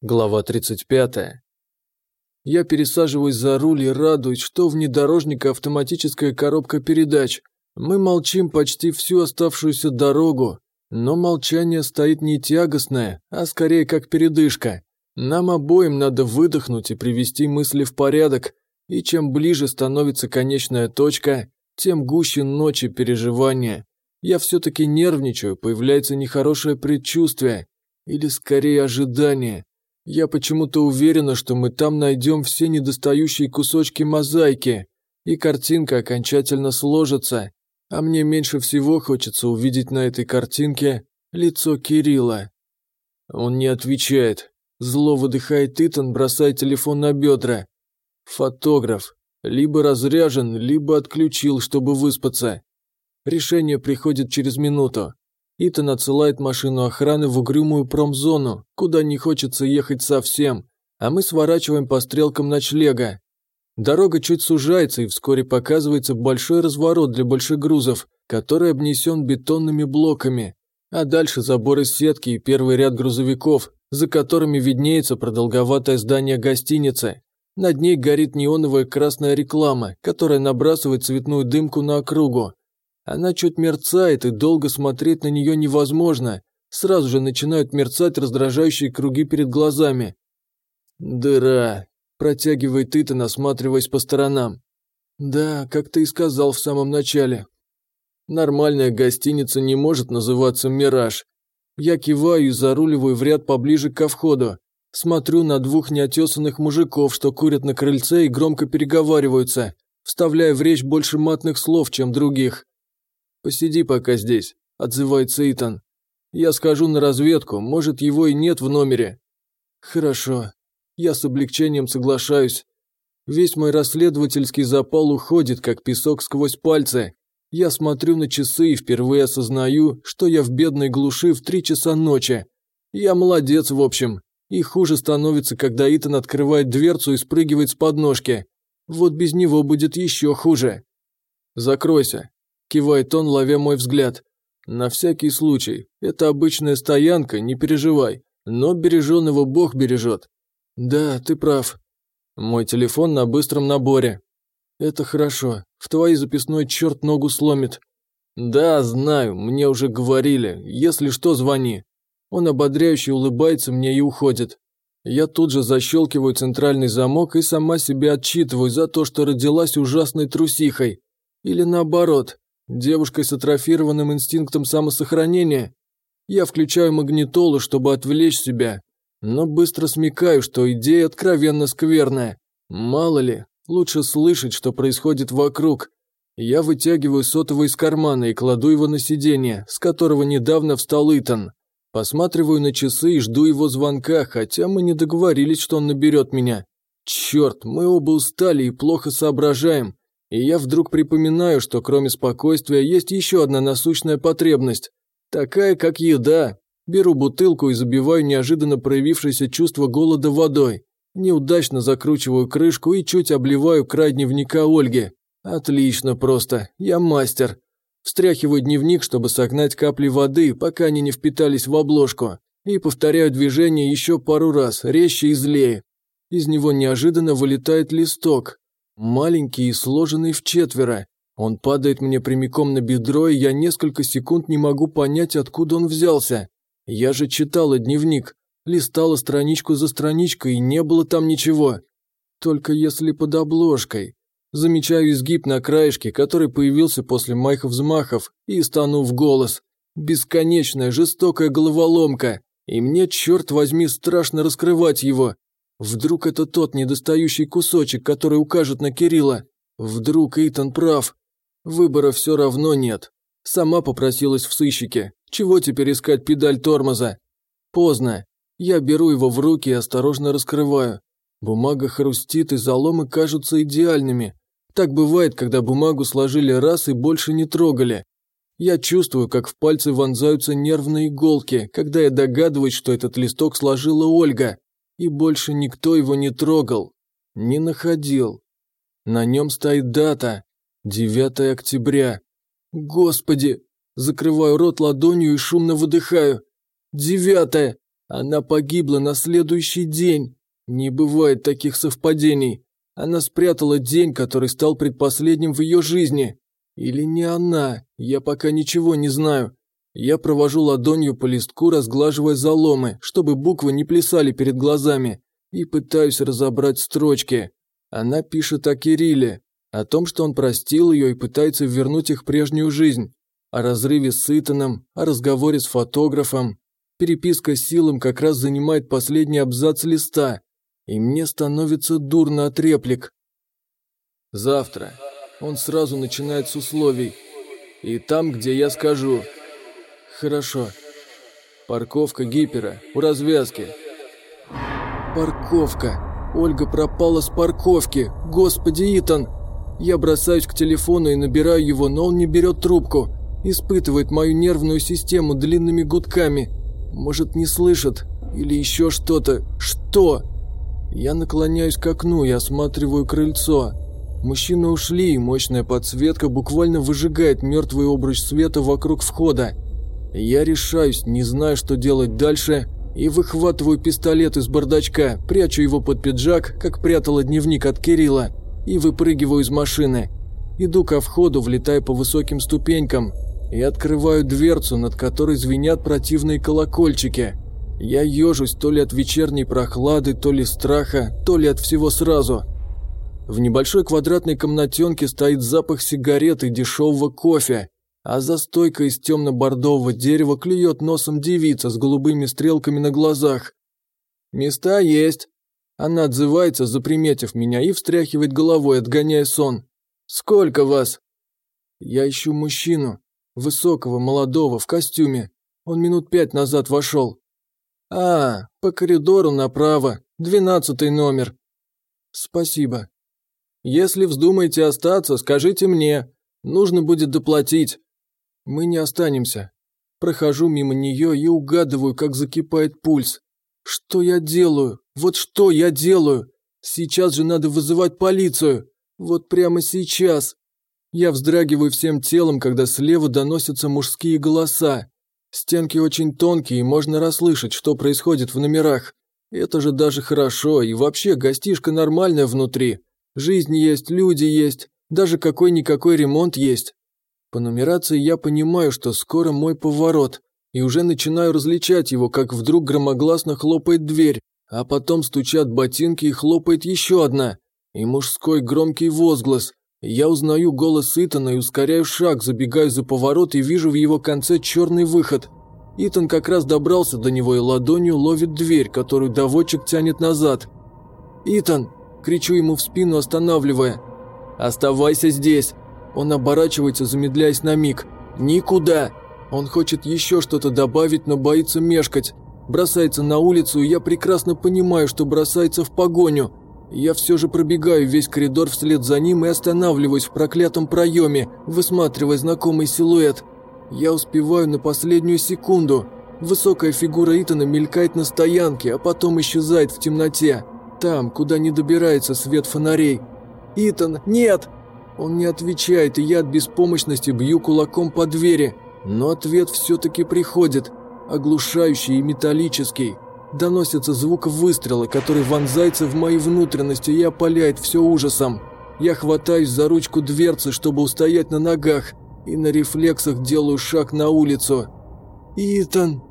Глава 35. Я пересаживаюсь за руль и радуюсь, что внедорожника автоматическая коробка передач. Мы молчим почти всю оставшуюся дорогу, но молчание стоит не тягостное, а скорее как передышка. Нам обоим надо выдохнуть и привести мысли в порядок, и чем ближе становится конечная точка, тем гуще ночи переживания. Я все-таки нервничаю, появляется нехорошее предчувствие, или скорее ожидание. Я почему-то уверена, что мы там найдем все недостающие кусочки мозаики, и картинка окончательно сложится. А мне меньше всего хочется увидеть на этой картинке лицо Кирилла. Он не отвечает. Зло выдыхает Итан, бросая телефон на бедра. Фотограф. Либо разряжен, либо отключил, чтобы выспаться. Решение приходит через минуту. Итан отсылает машину охраны в угрюмую промзону, куда не хочется ехать совсем, а мы сворачиваем по стрелкам ночлега. Дорога чуть сужается и вскоре показывается большой разворот для больших грузов, который обнесен бетонными блоками, а дальше заборы сетки и первый ряд грузовиков, за которыми виднеется продолговатое здание гостиницы. Над ней горит неоновая красная реклама, которая набрасывает цветную дымку на округу. Она чуть мерцает, и долго смотреть на нее невозможно. Сразу же начинают мерцать раздражающие круги перед глазами. «Дыра», – протягивает Итан, осматриваясь по сторонам. «Да, как ты и сказал в самом начале. Нормальная гостиница не может называться «Мираж». Я киваю и заруливаю в ряд поближе ко входу. Смотрю на двух неотесанных мужиков, что курят на крыльце и громко переговариваются, вставляя в речь больше матных слов, чем других. «Посиди пока здесь», – отзывается Итан. «Я схожу на разведку, может, его и нет в номере». «Хорошо». Я с облегчением соглашаюсь. Весь мой расследовательский запал уходит, как песок сквозь пальцы. Я смотрю на часы и впервые осознаю, что я в бедной глуши в три часа ночи. Я молодец, в общем. И хуже становится, когда Итан открывает дверцу и спрыгивает с подножки. Вот без него будет еще хуже. «Закройся», Кивает он, ловя мой взгляд. На всякий случай. Это обычная стоянка, не переживай. Но береженного Бог бережет. Да, ты прав. Мой телефон на быстром наборе. Это хорошо. В твоей записной черт ногу сломит. Да, знаю, мне уже говорили. Если что, звони. Он ободряюще улыбается мне и уходит. Я тут же защелкиваю центральный замок и сама себя отчитываю за то, что родилась ужасной трусихой. Или наоборот, Девушкой с атрофированным инстинктом самосохранения. Я включаю магнитолу, чтобы отвлечь себя, но быстро смекаю, что идея откровенно скверная. Мало ли, лучше слышать, что происходит вокруг. Я вытягиваю сотовый из кармана и кладу его на сиденье, с которого недавно встал Итан. Посматриваю на часы и жду его звонка, хотя мы не договорились, что он наберет меня. Черт, мы оба устали и плохо соображаем. И я вдруг припоминаю, что кроме спокойствия есть еще одна насущная потребность. Такая, как еда. Беру бутылку и забиваю неожиданно проявившееся чувство голода водой. Неудачно закручиваю крышку и чуть обливаю край дневника Ольги. Отлично просто, я мастер. Встряхиваю дневник, чтобы согнать капли воды, пока они не впитались в обложку. И повторяю движение еще пару раз, резче и злее. Из него неожиданно вылетает листок. Маленький и сложенный в четверо. Он падает мне прямиком на бедро, и я несколько секунд не могу понять, откуда он взялся. Я же читала дневник, листала страничку за страничкой, и не было там ничего. Только если под обложкой. Замечаю изгиб на краешке, который появился после моих взмахов, и стану в голос. Бесконечная, жестокая головоломка. И мне, черт возьми, страшно раскрывать его. Вдруг это тот недостающий кусочек, который укажет на Кирилла? Вдруг Итан прав? Выбора все равно нет. Сама попросилась в сыщике. Чего теперь искать педаль тормоза? Поздно. Я беру его в руки и осторожно раскрываю. Бумага хрустит, и заломы кажутся идеальными. Так бывает, когда бумагу сложили раз и больше не трогали. Я чувствую, как в пальцы вонзаются нервные иголки, когда я догадываюсь, что этот листок сложила Ольга и больше никто его не трогал, не находил. На нем стоит дата – 9 октября. Господи! Закрываю рот ладонью и шумно выдыхаю. Девятое! Она погибла на следующий день. Не бывает таких совпадений. Она спрятала день, который стал предпоследним в ее жизни. Или не она, я пока ничего не знаю. Я провожу ладонью по листку, разглаживая заломы, чтобы буквы не плясали перед глазами, и пытаюсь разобрать строчки. Она пишет о Кирилле, о том, что он простил ее и пытается вернуть их прежнюю жизнь, о разрыве с Итаном, о разговоре с фотографом. Переписка с Силом как раз занимает последний абзац листа, и мне становится дурно от реплик. Завтра. Он сразу начинает с условий. И там, где я скажу. Хорошо. Парковка гипера у развязки. Парковка. Ольга пропала с парковки. Господи, Итан. Я бросаюсь к телефону и набираю его, но он не берет трубку. Испытывает мою нервную систему длинными гудками. Может, не слышит? Или еще что-то? Что? Я наклоняюсь к окну и осматриваю крыльцо. Мужчины ушли, и мощная подсветка буквально выжигает мертвый обруч света вокруг входа. Я решаюсь, не знаю, что делать дальше, и выхватываю пистолет из бардачка, прячу его под пиджак, как прятала дневник от Кирилла, и выпрыгиваю из машины. Иду ко входу, влетая по высоким ступенькам, и открываю дверцу, над которой звенят противные колокольчики. Я ежусь то ли от вечерней прохлады, то ли страха, то ли от всего сразу – в небольшой квадратной комнатенке стоит запах сигарет и дешевого кофе, а за стойкой из темно-бордового дерева клюет носом девица с голубыми стрелками на глазах. «Места есть». Она отзывается, заприметив меня, и встряхивает головой, отгоняя сон. «Сколько вас?» Я ищу мужчину, высокого, молодого, в костюме. Он минут пять назад вошел. «А, по коридору направо, двенадцатый номер». «Спасибо». Если вздумаете остаться, скажите мне. Нужно будет доплатить. Мы не останемся. Прохожу мимо нее и угадываю, как закипает пульс. Что я делаю? Вот что я делаю? Сейчас же надо вызывать полицию. Вот прямо сейчас. Я вздрагиваю всем телом, когда слева доносятся мужские голоса. Стенки очень тонкие, и можно расслышать, что происходит в номерах. Это же даже хорошо, и вообще гостишка нормальная внутри. Жизнь есть, люди есть, даже какой-никакой ремонт есть. По нумерации я понимаю, что скоро мой поворот, и уже начинаю различать его, как вдруг громогласно хлопает дверь, а потом стучат ботинки и хлопает еще одна. И мужской громкий возглас. Я узнаю голос Итана и ускоряю шаг, забегаю за поворот и вижу в его конце черный выход. Итан как раз добрался до него и ладонью ловит дверь, которую доводчик тянет назад. «Итан!» Кричу ему в спину, останавливая. «Оставайся здесь!» Он оборачивается, замедляясь на миг. «Никуда!» Он хочет еще что-то добавить, но боится мешкать. Бросается на улицу, и я прекрасно понимаю, что бросается в погоню. Я все же пробегаю весь коридор вслед за ним и останавливаюсь в проклятом проеме, высматривая знакомый силуэт. Я успеваю на последнюю секунду. Высокая фигура Итана мелькает на стоянке, а потом исчезает в темноте. Там, куда не добирается свет фонарей. «Итан, нет!» Он не отвечает, и я от беспомощности бью кулаком по двери. Но ответ все-таки приходит. Оглушающий и металлический. Доносится звук выстрела, который вонзается в мои внутренности и опаляет все ужасом. Я хватаюсь за ручку дверцы, чтобы устоять на ногах, и на рефлексах делаю шаг на улицу. «Итан!»